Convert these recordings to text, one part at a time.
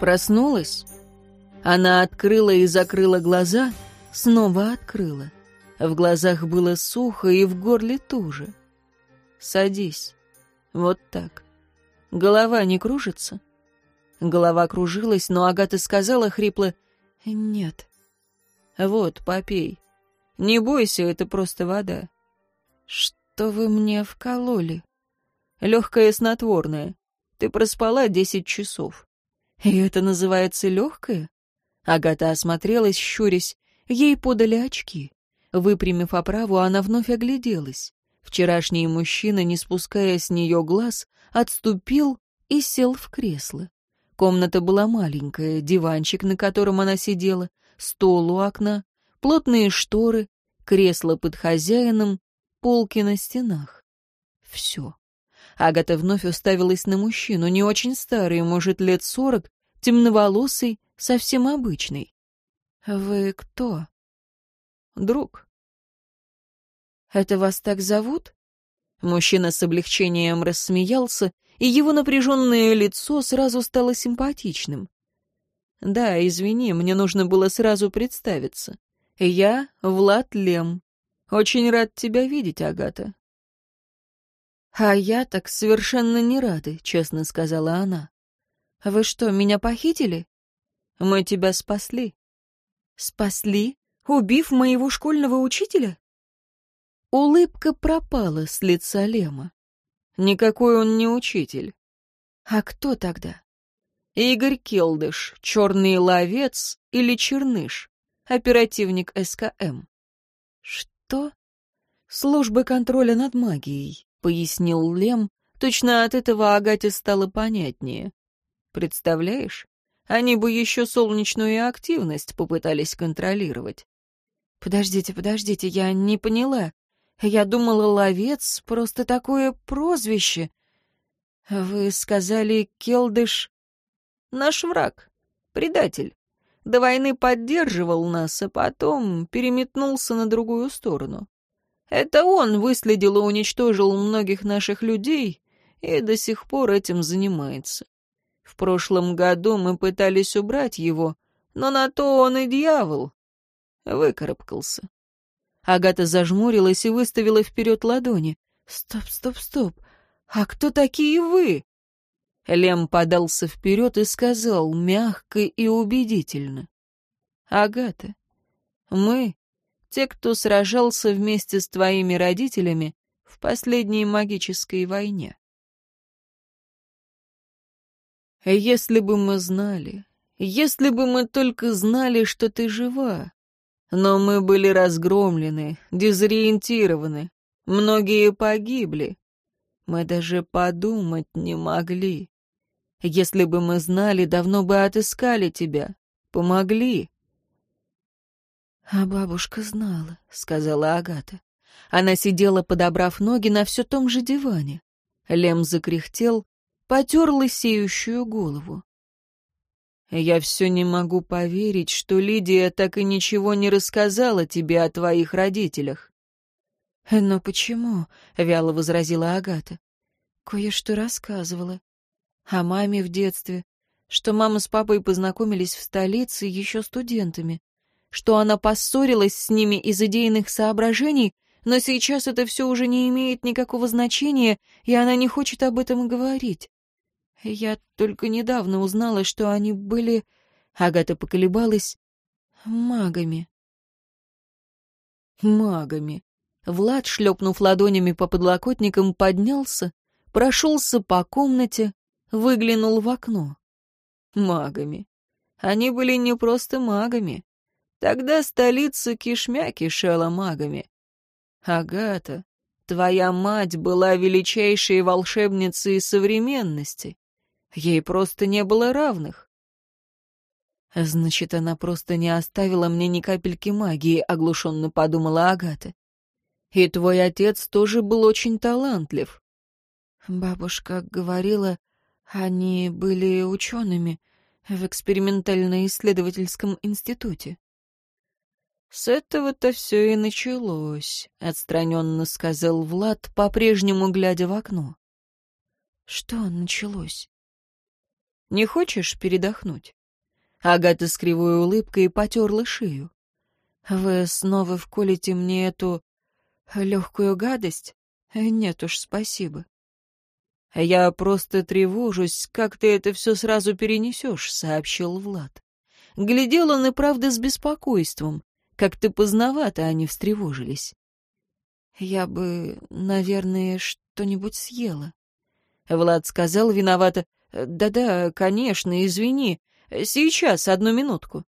Проснулась? Она открыла и закрыла глаза, снова открыла. В глазах было сухо и в горле туже. «Садись. Вот так. Голова не кружится?» Голова кружилась, но Агата сказала хрипло «Нет». «Вот, попей. Не бойся, это просто вода». «Что вы мне вкололи?» «Легкое снотворное. Ты проспала десять часов». «И это называется легкое?» Агата осмотрелась, щурясь. Ей подали очки. Выпрямив оправу, она вновь огляделась. Вчерашний мужчина, не спуская с нее глаз, отступил и сел в кресло. Комната была маленькая, диванчик, на котором она сидела, стол у окна, плотные шторы, кресло под хозяином, полки на стенах. Все. Агата вновь уставилась на мужчину, не очень старый, может, лет сорок, темноволосый, совсем обычный. «Вы кто?» «Друг». «Это вас так зовут?» Мужчина с облегчением рассмеялся, и его напряженное лицо сразу стало симпатичным. «Да, извини, мне нужно было сразу представиться. Я Влад Лем. Очень рад тебя видеть, Агата». «А я так совершенно не рада», — честно сказала она. «Вы что, меня похитили?» «Мы тебя спасли». «Спасли? Убив моего школьного учителя?» Улыбка пропала с лица Лема. Никакой он не учитель. А кто тогда? Игорь Келдыш, черный ловец или черныш, оперативник СКМ. Что? Служба контроля над магией, пояснил Лем. Точно от этого Агате стало понятнее. Представляешь? Они бы еще солнечную активность попытались контролировать. Подождите, подождите, я не поняла. Я думала, ловец — просто такое прозвище. Вы сказали, Келдыш — наш враг, предатель. До войны поддерживал нас, а потом переметнулся на другую сторону. Это он выследил и уничтожил многих наших людей и до сих пор этим занимается. В прошлом году мы пытались убрать его, но на то он и дьявол. Выкарабкался. Агата зажмурилась и выставила вперед ладони. «Стоп, стоп, стоп! А кто такие вы?» Лем подался вперед и сказал мягко и убедительно. «Агата, мы, те, кто сражался вместе с твоими родителями в последней магической войне. Если бы мы знали, если бы мы только знали, что ты жива, но мы были разгромлены, дезориентированы. Многие погибли. Мы даже подумать не могли. Если бы мы знали, давно бы отыскали тебя. Помогли. А бабушка знала, — сказала Агата. Она сидела, подобрав ноги на все том же диване. Лем закряхтел, потер лысеющую голову. Я все не могу поверить, что Лидия так и ничего не рассказала тебе о твоих родителях. «Но почему?» — вяло возразила Агата. «Кое-что рассказывала. О маме в детстве, что мама с папой познакомились в столице еще студентами, что она поссорилась с ними из идейных соображений, но сейчас это все уже не имеет никакого значения, и она не хочет об этом говорить. Я только недавно узнала, что они были... Агата поколебалась. Магами. Магами. Влад, шлепнув ладонями по подлокотникам, поднялся, прошелся по комнате, выглянул в окно. Магами. Они были не просто магами. Тогда столица кишмя кишела магами. Агата, твоя мать была величайшей волшебницей современности. Ей просто не было равных. Значит, она просто не оставила мне ни капельки магии, оглушенно подумала Агата. И твой отец тоже был очень талантлив. Бабушка говорила, они были учеными в экспериментально-исследовательском институте. «С этого-то все и началось», — отстраненно сказал Влад, по-прежнему глядя в окно. «Что началось?» Не хочешь передохнуть?» Агата с кривой улыбкой потерла шею. «Вы снова вколите мне эту легкую гадость? Нет уж, спасибо». «Я просто тревожусь, как ты это все сразу перенесешь», — сообщил Влад. Глядел он и правда с беспокойством. Как-то поздновато они встревожились. «Я бы, наверное, что-нибудь съела». Влад сказал виновато. «Да-да, конечно, извини. Сейчас, одну минутку».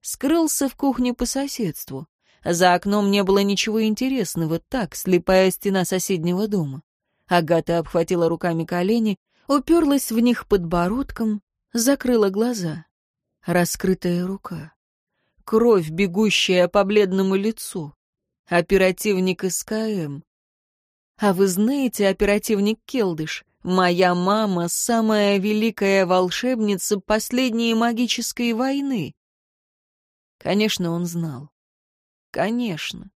Скрылся в кухне по соседству. За окном не было ничего интересного, так, слепая стена соседнего дома. Агата обхватила руками колени, уперлась в них подбородком, закрыла глаза. Раскрытая рука. Кровь, бегущая по бледному лицу. Оперативник СКМ. А вы знаете, оперативник Келдыш, моя мама — самая великая волшебница последней магической войны. Конечно, он знал. Конечно.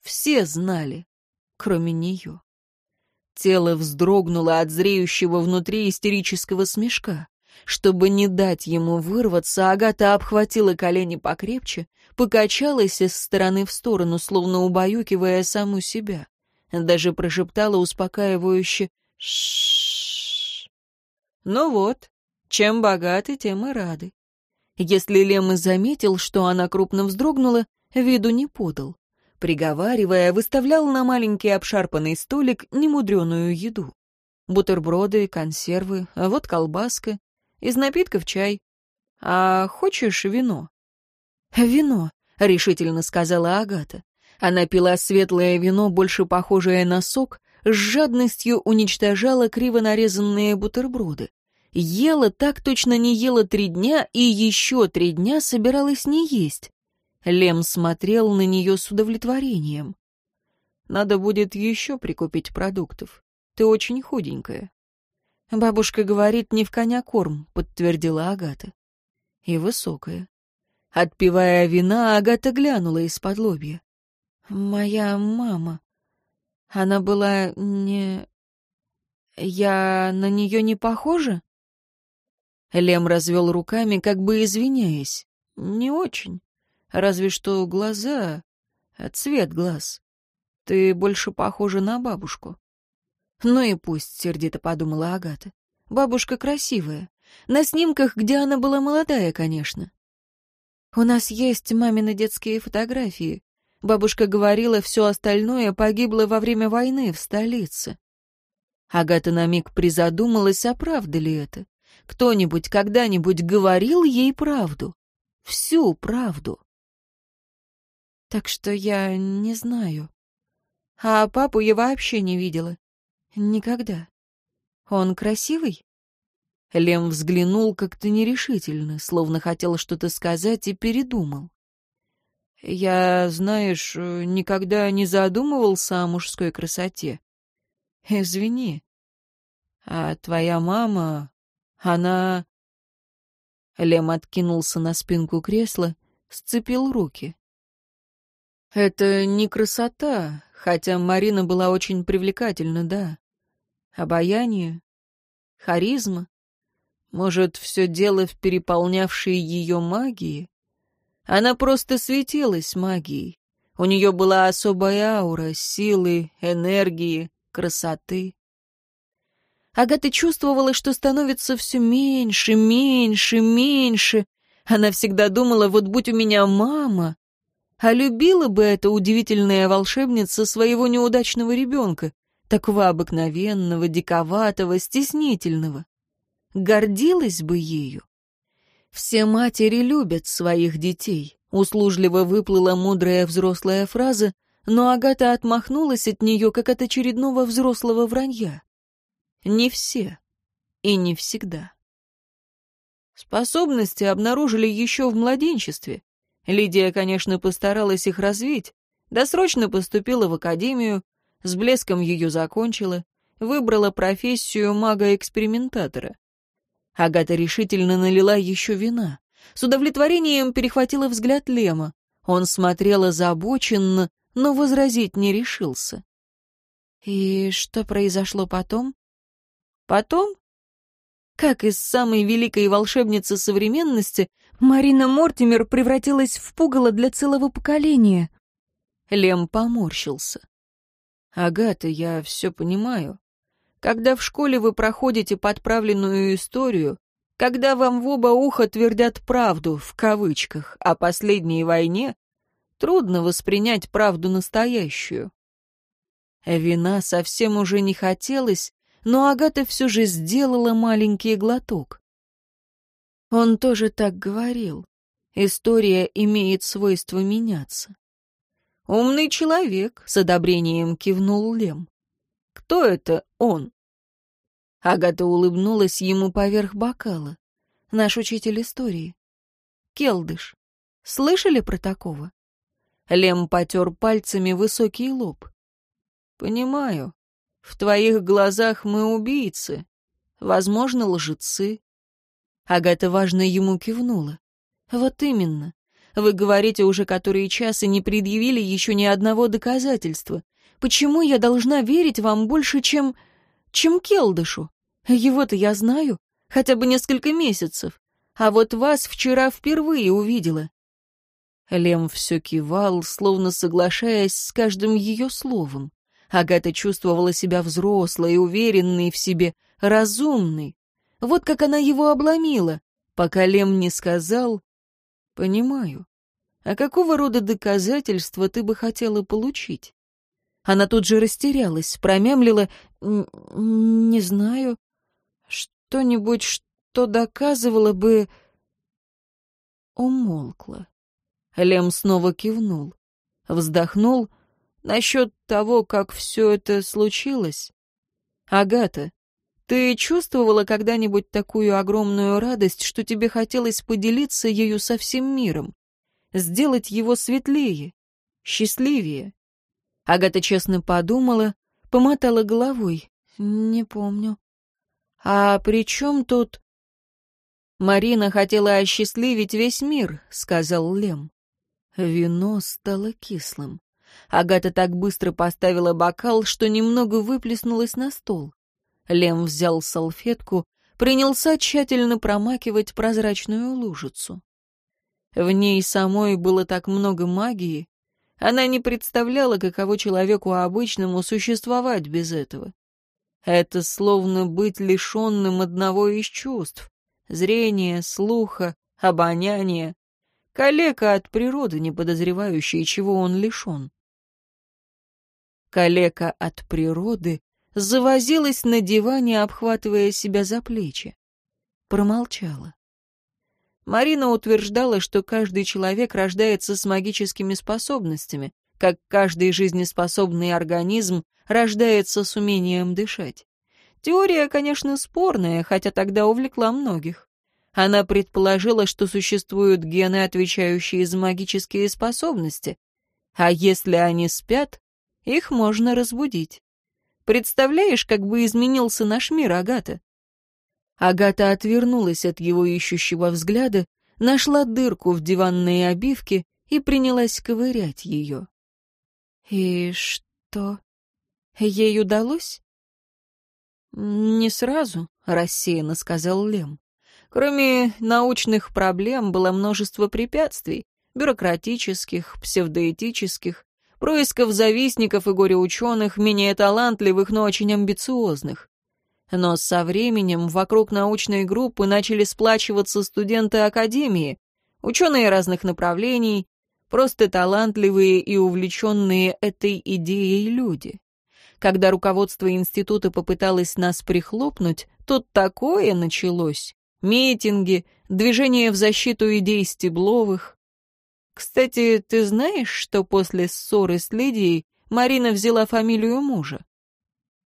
Все знали, кроме нее. Тело вздрогнуло от зреющего внутри истерического смешка. Чтобы не дать ему вырваться, Агата обхватила колени покрепче, покачалась из стороны в сторону, словно убаюкивая саму себя. Даже прошептала успокаивающе «Ш-ш-ш». Ну вот, чем богаты, тем и рады. Если Лем и заметил, что она крупно вздрогнула, виду не подал приговаривая, выставлял на маленький обшарпанный столик немудреную еду. Бутерброды, консервы, а вот колбаска. Из напитков чай. «А хочешь вино?» «Вино», — решительно сказала Агата. Она пила светлое вино, больше похожее на сок, с жадностью уничтожала криво нарезанные бутерброды. Ела так точно не ела три дня и еще три дня собиралась не есть. Лем смотрел на нее с удовлетворением. «Надо будет еще прикупить продуктов. Ты очень худенькая». «Бабушка говорит, не в коня корм», — подтвердила Агата. «И высокая». Отпивая вина, Агата глянула из-под лобья. «Моя мама. Она была не... Я на нее не похожа?» Лем развел руками, как бы извиняясь. «Не очень. Разве что глаза, цвет глаз. Ты больше похожа на бабушку. Ну и пусть, сердито подумала Агата. Бабушка красивая. На снимках, где она была молодая, конечно. У нас есть мамины детские фотографии. Бабушка говорила, все остальное погибло во время войны в столице. Агата на миг призадумалась, а правда ли это? Кто-нибудь когда-нибудь говорил ей правду? Всю правду. Так что я не знаю. А папу я вообще не видела. Никогда. Он красивый? Лем взглянул как-то нерешительно, словно хотел что-то сказать и передумал. Я, знаешь, никогда не задумывался о мужской красоте. Извини. А твоя мама, она... Лем откинулся на спинку кресла, сцепил руки. Это не красота, хотя Марина была очень привлекательна, да. Обаяние, харизма. Может, все дело в переполнявшей ее магии? Она просто светилась магией. У нее была особая аура силы, энергии, красоты. Агата чувствовала, что становится все меньше, меньше, меньше. Она всегда думала, вот будь у меня мама, а любила бы эта удивительная волшебница своего неудачного ребенка, такого обыкновенного, диковатого, стеснительного. Гордилась бы ею. Все матери любят своих детей. Услужливо выплыла мудрая взрослая фраза, но Агата отмахнулась от нее, как от очередного взрослого вранья. Не все и не всегда. Способности обнаружили еще в младенчестве, Лидия, конечно, постаралась их развить, досрочно поступила в академию, с блеском ее закончила, выбрала профессию мага-экспериментатора. Агата решительно налила еще вина. С удовлетворением перехватила взгляд Лема. Он смотрел озабоченно, но возразить не решился. «И что произошло потом?» «Потом?» Как из самой великой волшебницы современности Марина Мортимер превратилась в пугало для целого поколения. Лем поморщился. «Агата, я все понимаю. Когда в школе вы проходите подправленную историю, когда вам в оба уха твердят правду, в кавычках, о последней войне, трудно воспринять правду настоящую. Вина совсем уже не хотелось, но Агата все же сделала маленький глоток. Он тоже так говорил. История имеет свойство меняться. «Умный человек», — с одобрением кивнул Лем. «Кто это он?» Агата улыбнулась ему поверх бокала. «Наш учитель истории. Келдыш. Слышали про такого?» Лем потер пальцами высокий лоб. «Понимаю. В твоих глазах мы убийцы. Возможно, лжецы». Агата важно ему кивнула. «Вот именно. Вы говорите уже который час и не предъявили еще ни одного доказательства. Почему я должна верить вам больше, чем чем Келдышу. Его-то я знаю, хотя бы несколько месяцев. А вот вас вчера впервые увидела». Лем все кивал, словно соглашаясь с каждым ее словом. Агата чувствовала себя взрослой, уверенной в себе, разумной. Вот как она его обломила, пока Лем не сказал «Понимаю. А какого рода доказательства ты бы хотела получить?» Она тут же растерялась, промямлила «Не знаю. Что-нибудь, что доказывало бы...» Умолкла. Лем снова кивнул. Вздохнул насчет того, как все это случилось. «Агата, ты чувствовала когда-нибудь такую огромную радость, что тебе хотелось поделиться ею со всем миром? Сделать его светлее, счастливее?» Агата честно подумала, помотала головой. «Не помню». «А при чем тут...» «Марина хотела осчастливить весь мир», — сказал Лем. Вино стало кислым. Агата так быстро поставила бокал, что немного выплеснулось на стол. Лем взял салфетку, принялся тщательно промакивать прозрачную лужицу. В ней самой было так много магии, она не представляла, каково человеку обычному существовать без этого. Это словно быть лишенным одного из чувств — зрения, слуха, обоняния. Калека от природы, не подозревающий, чего он лишен. Калека от природы завозилась на диване, обхватывая себя за плечи. Промолчала. Марина утверждала, что каждый человек рождается с магическими способностями, как каждый жизнеспособный организм рождается с умением дышать. Теория, конечно, спорная, хотя тогда увлекла многих. Она предположила, что существуют гены, отвечающие за магические способности, а если они спят, их можно разбудить. Представляешь, как бы изменился наш мир, Агата? Агата отвернулась от его ищущего взгляда, нашла дырку в диванной обивке и принялась ковырять ее. «И что? Ей удалось?» «Не сразу», — рассеянно сказал Лем. «Кроме научных проблем было множество препятствий, бюрократических, псевдоэтических, происков завистников и горе-ученых, менее талантливых, но очень амбициозных. Но со временем вокруг научной группы начали сплачиваться студенты академии, ученые разных направлений, просто талантливые и увлеченные этой идеей люди. Когда руководство института попыталось нас прихлопнуть, тут такое началось. Митинги, движение в защиту идей Стебловых. Кстати, ты знаешь, что после ссоры с Лидией Марина взяла фамилию мужа?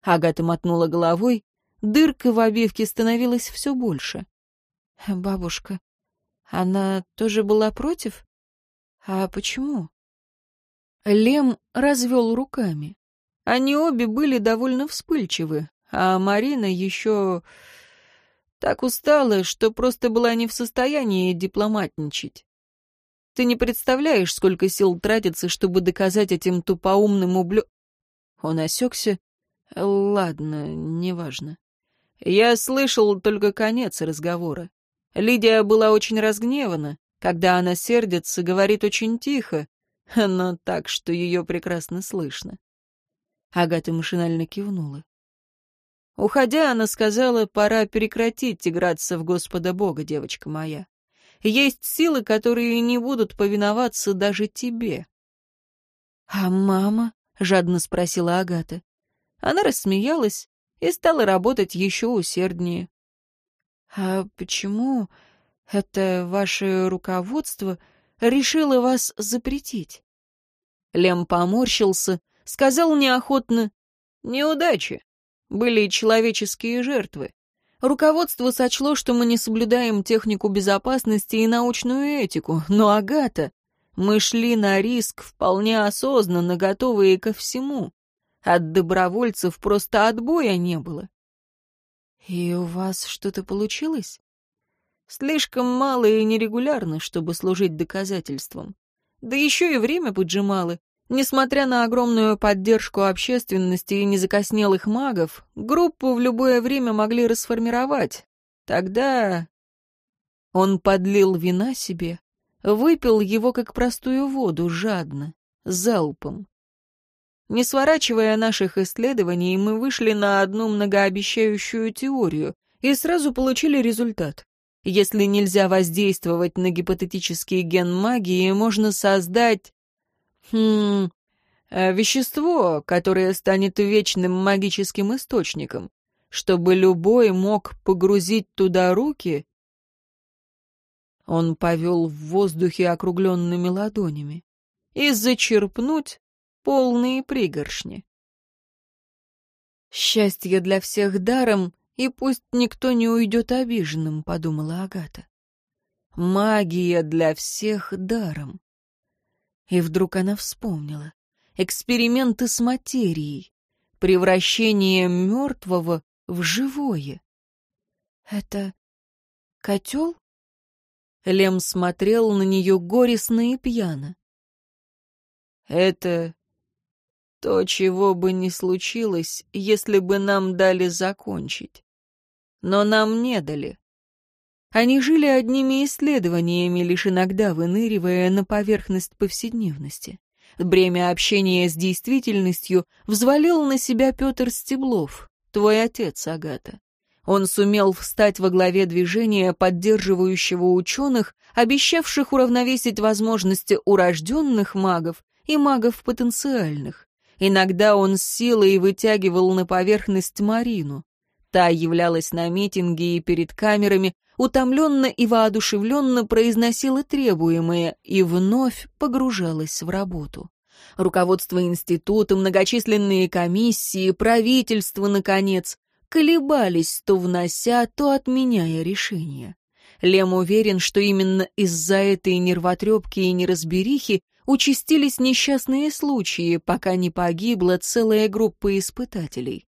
Агата мотнула головой, Дырка в обивке становилась все больше. «Бабушка, она тоже была против? А почему?» Лем развел руками. Они обе были довольно вспыльчивы, а Марина еще так устала, что просто была не в состоянии дипломатничать. Ты не представляешь, сколько сил тратится, чтобы доказать этим тупоумным ублю... Он осекся. Ладно, неважно. Я слышал только конец разговора. Лидия была очень разгневана. Когда она сердится, говорит очень тихо, но так, что ее прекрасно слышно. Агата машинально кивнула. Уходя, она сказала, пора прекратить играться в Господа Бога, девочка моя. Есть силы, которые не будут повиноваться даже тебе. — А мама? — жадно спросила Агата. Она рассмеялась и стала работать еще усерднее. «А почему это ваше руководство решило вас запретить?» Лем поморщился, сказал неохотно «Неудачи. Были человеческие жертвы. Руководство сочло, что мы не соблюдаем технику безопасности и научную этику, но, Агата, мы шли на риск вполне осознанно, готовые ко всему. От добровольцев просто отбоя не было. «И у вас что-то получилось?» «Слишком мало и нерегулярно, чтобы служить доказательством. Да еще и время поджимало. Несмотря на огромную поддержку общественности и незакоснелых магов, группу в любое время могли расформировать. Тогда он подлил вина себе, выпил его как простую воду, жадно, залпом. Не сворачивая наших исследований, мы вышли на одну многообещающую теорию и сразу получили результат. Если нельзя воздействовать на гипотетический ген магии, можно создать... Хм... Э, вещество, которое станет вечным магическим источником, чтобы любой мог погрузить туда руки... Он повел в воздухе округленными ладонями. И зачерпнуть полные пригоршни. «Счастье для всех даром, и пусть никто не уйдет обиженным», — подумала Агата. «Магия для всех даром». И вдруг она вспомнила. Эксперименты с материей, превращение мертвого в живое. «Это котел?» Лем смотрел на нее горестно и пьяно. «Это то, чего бы ни случилось, если бы нам дали закончить. Но нам не дали. Они жили одними исследованиями, лишь иногда выныривая на поверхность повседневности. Бремя общения с действительностью взвалил на себя Петр Стеблов, твой отец, Агата. Он сумел встать во главе движения, поддерживающего ученых, обещавших уравновесить возможности урожденных магов и магов потенциальных. Иногда он с силой вытягивал на поверхность Марину. Та являлась на митинге и перед камерами, утомленно и воодушевленно произносила требуемое и вновь погружалась в работу. Руководство института, многочисленные комиссии, правительство, наконец, колебались, то внося, то отменяя решения. Лем уверен, что именно из-за этой нервотрепки и неразберихи участились несчастные случаи, пока не погибла целая группа испытателей.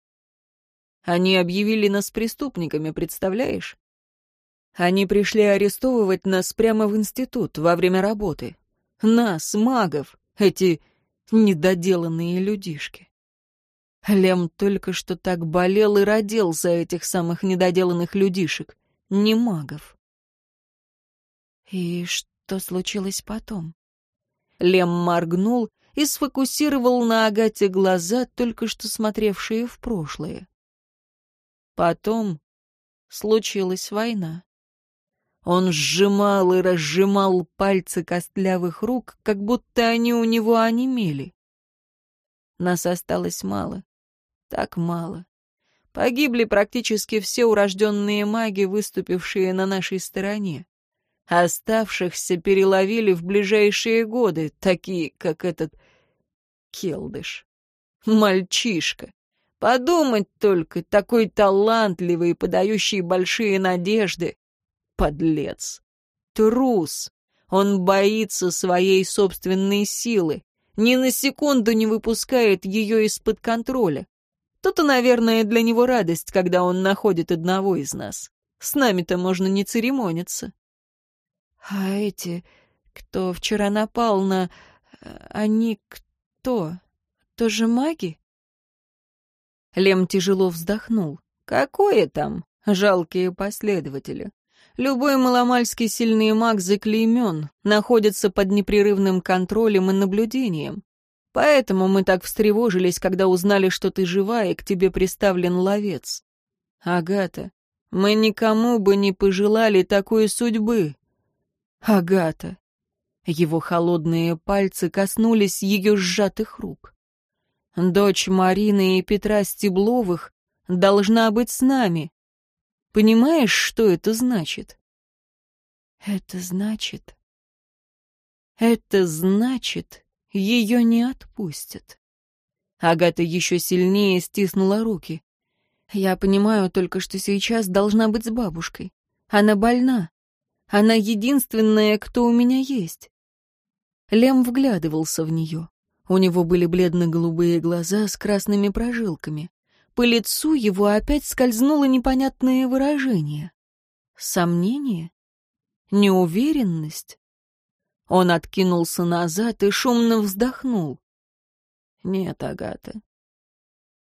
Они объявили нас преступниками, представляешь? Они пришли арестовывать нас прямо в институт во время работы. Нас, магов, эти недоделанные людишки. Лем только что так болел и родил за этих самых недоделанных людишек, не магов. И что случилось потом? Лем моргнул и сфокусировал на Агате глаза, только что смотревшие в прошлое. Потом случилась война. Он сжимал и разжимал пальцы костлявых рук, как будто они у него онемели. Нас осталось мало, так мало. Погибли практически все урожденные маги, выступившие на нашей стороне. Оставшихся переловили в ближайшие годы, такие, как этот Келдыш. Мальчишка. Подумать только, такой талантливый, подающий большие надежды. Подлец. Трус. Он боится своей собственной силы. Ни на секунду не выпускает ее из-под контроля. То-то, наверное, для него радость, когда он находит одного из нас. С нами-то можно не церемониться. А эти, кто вчера напал на... Они кто? Тоже маги? Лем тяжело вздохнул. Какое там? Жалкие последователи. Любой маломальски сильный маг заклеймен, находится под непрерывным контролем и наблюдением. Поэтому мы так встревожились, когда узнали, что ты жива и к тебе приставлен ловец. Агата, мы никому бы не пожелали такой судьбы. Агата. Его холодные пальцы коснулись ее сжатых рук. Дочь Марины и Петра Стебловых должна быть с нами. Понимаешь, что это значит? Это значит... Это значит, ее не отпустят. Агата еще сильнее стиснула руки. Я понимаю только, что сейчас должна быть с бабушкой. Она больна. Она единственная, кто у меня есть. Лем вглядывался в нее. У него были бледно-голубые глаза с красными прожилками. По лицу его опять скользнуло непонятное выражение. Сомнение? Неуверенность? Он откинулся назад и шумно вздохнул. «Нет, Агата,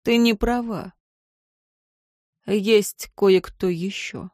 ты не права. Есть кое-кто еще».